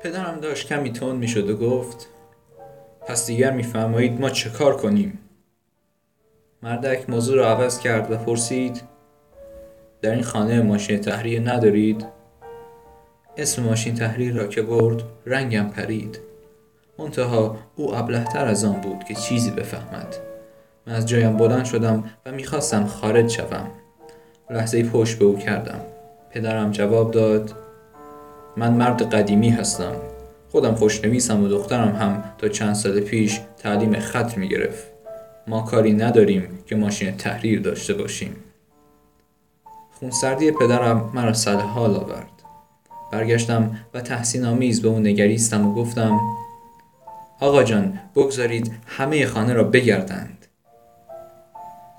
پدرم داشت کمی تند می‌شد و گفت پس دیگر میفرمایید ما چه کار کنیم؟ مردک موضوع را عوض کرد و پرسید در این خانه ماشین تحریر ندارید؟ اسم ماشین تحریر را که برد رنگم پرید. منتها او ابلهتر از آن بود که چیزی بفهمد. من از جایم بلند شدم و می‌خواستم خارج شوم. لحظه پشت به او کردم. پدرم جواب داد من مرد قدیمی هستم. خودم خوشنویسم و دخترم هم تا چند سال پیش تعلیم خط می‌گرفت ما کاری نداریم که ماشین تحریر داشته باشیم. خونسردی پدرم مرا سر حال آورد. برگشتم و تحسین آمیز به او نگریستم و گفتم آقا جان بگذارید همه خانه را بگردند.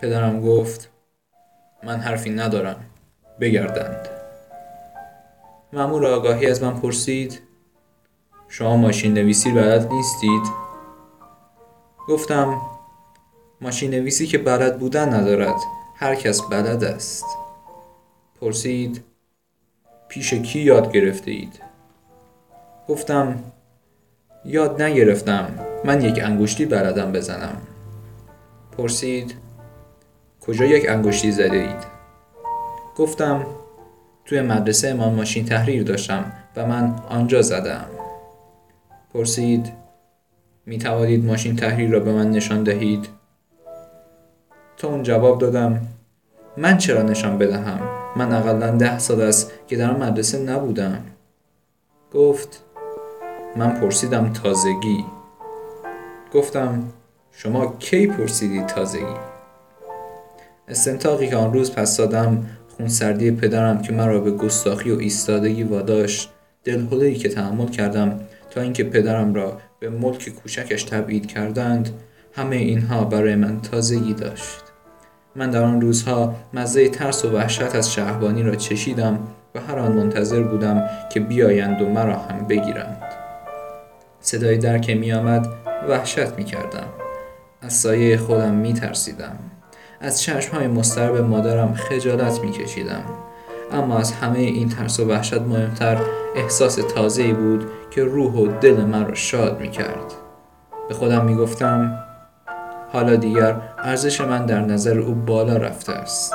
پدرم گفت من حرفی ندارم. بگردند. مامور آگاهی از من پرسید شما ماشین نویسی بلد نیستید؟ گفتم ماشین نویسی که بلد بودن ندارد هر کس بلد است پرسید پیش کی یاد گرفته اید؟ گفتم یاد نگرفتم من یک انگشتی بلدم بزنم پرسید کجا یک انگشتی زده اید؟ گفتم توی مدرسه ما ماشین تحریر داشتم و من آنجا زدم پرسید می توانید ماشین تحریر را به من نشان دهید؟ تا اون جواب دادم من چرا نشان بدهم؟ من اقلا ده سال است که در مدرسه نبودم گفت من پرسیدم تازگی گفتم شما کی پرسیدید تازگی استنتاقی که آن روز پس دادم خونسردی پدرم که مرا به گستاخی و ایستادگی واداشت دلهلهای که تحمل کردم تا اینکه پدرم را به ملک کوچکش تبعید کردند همه اینها برای من تازگی داشت. من در آن روزها مزه ترس و وحشت از شهبانی را چشیدم و هر آن منتظر بودم که بیایند و مرا هم بگیرند. صدای در که می آمد وحشت می کردم از سایه خودم می ترسیدم از چشم های مسترب مادرم خجالت می کشیدم اما از همه این ترس و وحشت مهمتر احساس تازه بود که روح و دل من را شاد می کرد به خودم می گفتم حالا دیگر ارزش من در نظر او بالا رفته است.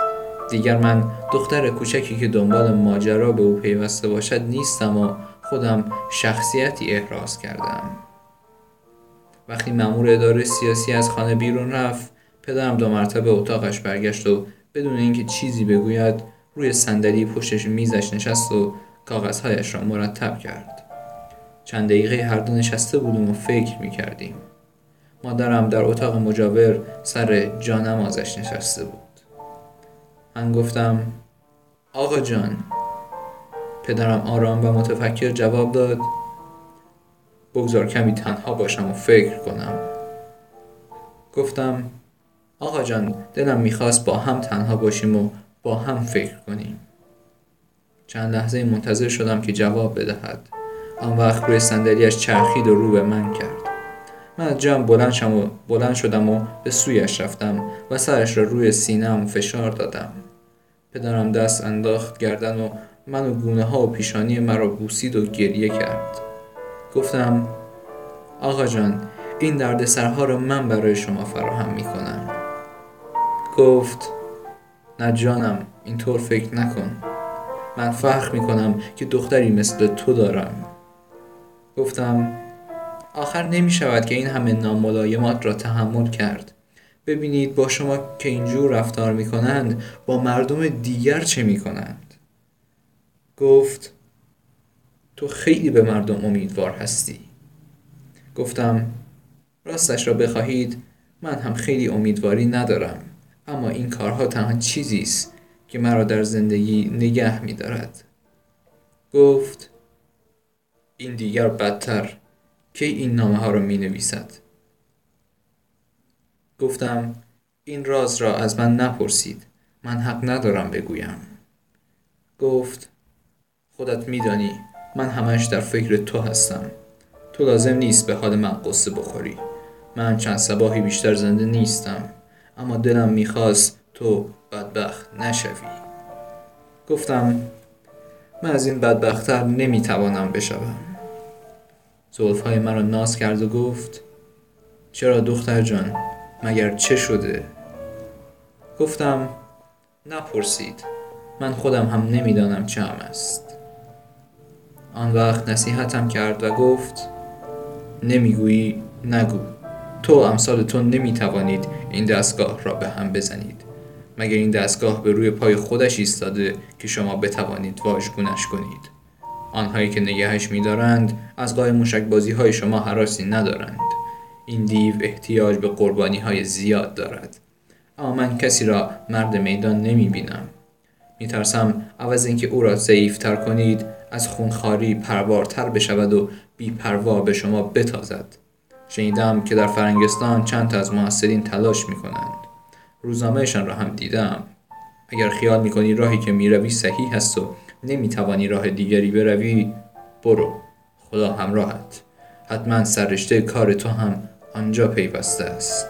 دیگر من دختر کوچکی که دنبال ماجرا به او پیوسته باشد نیستم و خودم شخصیتی احراز کردم. وقتی مأمور اداره سیاسی از خانه بیرون رفت پدرم دو مرتبه اتاقش برگشت و بدون اینکه چیزی بگوید روی صندلی پشتش میزش نشست و کاغذهایش را مرتب کرد. چند دقیقه هر دو نشسته بودیم و فکر می کردیم مادرم در اتاق مجاور سر جانمازش نشسته بود. من گفتم آقا جان. پدرم آرام و متفکر جواب داد بگذار کمی تنها باشم و فکر کنم. گفتم آقا جان دلم می‌خواست با هم تنها باشیم و با هم فکر کنیم. چند لحظه منتظر شدم که جواب بدهد. آن وقت روی صندلیاش چرخید و رو به من کرد. من از جام بلند, و بلند شدم و به سویش رفتم و سرش را روی سینم فشار دادم. پدرم دست انداخت گردن و من و گونه ها و پیشانی مرا بوسید و گریه کرد. گفتم آقا جان این درد سرها را من برای شما فراهم می کنم گفت نه جانم اینطور فکر نکن. من فخر می کنم که دختری مثل تو دارم. گفتم آخر نمی شود که این همه ناملایمات را تحمل کرد. ببینید با شما که اینجور رفتار می کنند با مردم دیگر چه می کنند گفت تو خیلی به مردم امیدوار هستی. گفتم راستش را بخواهید من هم خیلی امیدواری ندارم. اما این کارها تنها چیزی است که مرا در زندگی نگه می دارد. گفت این دیگر بدتر کی این نامه ها را می نویسد گفتم این راز را از من نپرسید من حق ندارم بگویم. گفت خودت میدانی من همش در فکر تو هستم. تو لازم نیست به حال من قصه بخوری. من چند سباهی بیشتر زنده نیستم. اما دلم می‌خواست تو بدبخت نشوی. گفتم من از این بدبختتر نمی‌توانم بشوم. زلفهای مرا ناز کرد و گفت چرا دختر جان مگر چه شده؟ گفتم نپرسید من خودم هم نمی‌دانم چه هم است. آن وقت نصیحتم کرد و گفت نمی‌گویی نگو تو امثال تو نمی‌توانید این دستگاه را به هم بزنید. مگر این دستگاه به روی پای خودش ایستاده که شما بتوانید واژگونش کنید؟ آنهایی که نگهش میدارند از قای موشک بازی های شما حراسی ندارند. این دیو احتیاج به قربانی های زیاد دارد. اما من کسی را مرد میدان نمی بینم می ترسم عوض اینکه او را ضعیفتر کنید از خونخاری پروارتر بشود و بیپروا به شما بتازد. شنیدم که در فرنگستان چند تا از موثرین تلاش می کنند روزنامهشان را هم دیدم. اگر خیال می‌کنی راهی که می‌روی صحیح هست و نمی‌توانی راه دیگری بروی برو. خدا همراهت. حتما سررشته کار تو هم آنجا پیوسته است.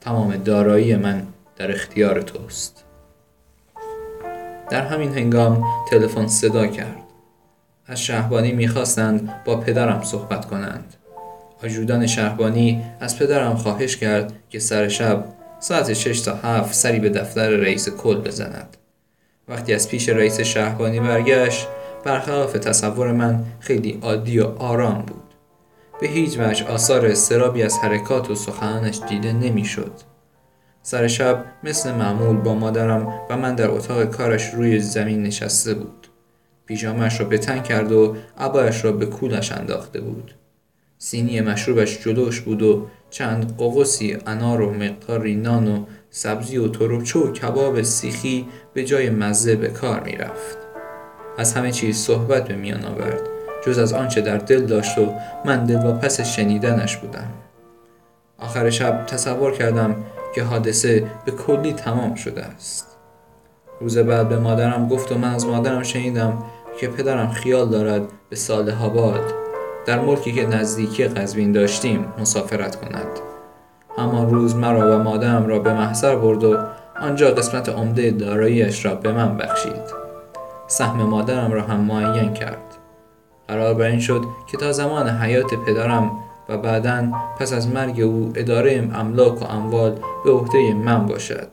تمام دارایی من در اختیار توست. در همین هنگام تلفن صدا کرد. از شهبانی می‌خواستند با پدرم صحبت کنند. آجودان شهبانی از پدرم خواهش کرد که سر شب ساعت 6 تا 7 سری به دفتر رئیس کل بزند وقتی از پیش رئیس شهبانی برگشت برخلاف تصور من خیلی عادی و آرام بود به هیچ وجه آثار استرابی از حرکات و سخنانش دیده نمی‌شد. سر شب مثل معمول با مادرم و من در اتاق کارش روی زمین نشسته بود. پیژامش را به تن کرد و عبایش را به کولش انداخته بود. سینی مشروبش جلوش بود و چند قوقسی انار و مقداری نان و سبزی و تروچه و کباب سیخی به جای مزه به کار می رفت. از همه چیز صحبت به میان آورد. جز از آنچه در دل داشت و من دل و پس شنیدنش بودم. آخر شب تصور کردم که حادثه به کلی تمام شده است. روز بعد به مادرم گفت و من از مادرم شنیدم که پدرم خیال دارد به ساله آباد در ملکی که نزدیکی قزوین داشتیم مسافرت کند. همان روز مرا و مادرم را به محضر برد و آنجا قسمت عمده داراییش را به من بخشید. سهم مادرم را هم معین کرد. قرار بر این شد که تا زمان حیات پدرم و بعدا پس از مرگ او اداره املاک و اموال به عهده من باشد.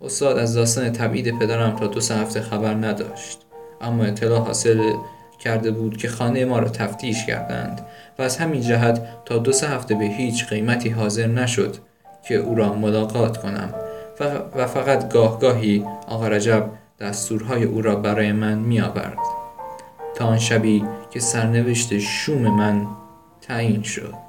استاد از داستان تبعید پدرم تا دو سه هفته خبر نداشت. اما اطلاع حاصل کرده بود که خانه ما را تفتیش کردند و از همین جهت تا دو سه هفته به هیچ قیمتی حاضر نشد که او را ملاقات کنم و فقط گاه گاهی آقا رجب دستورهای او را برای من می آورد تا آن شبی که سرنوشت شوم من تعیین شد.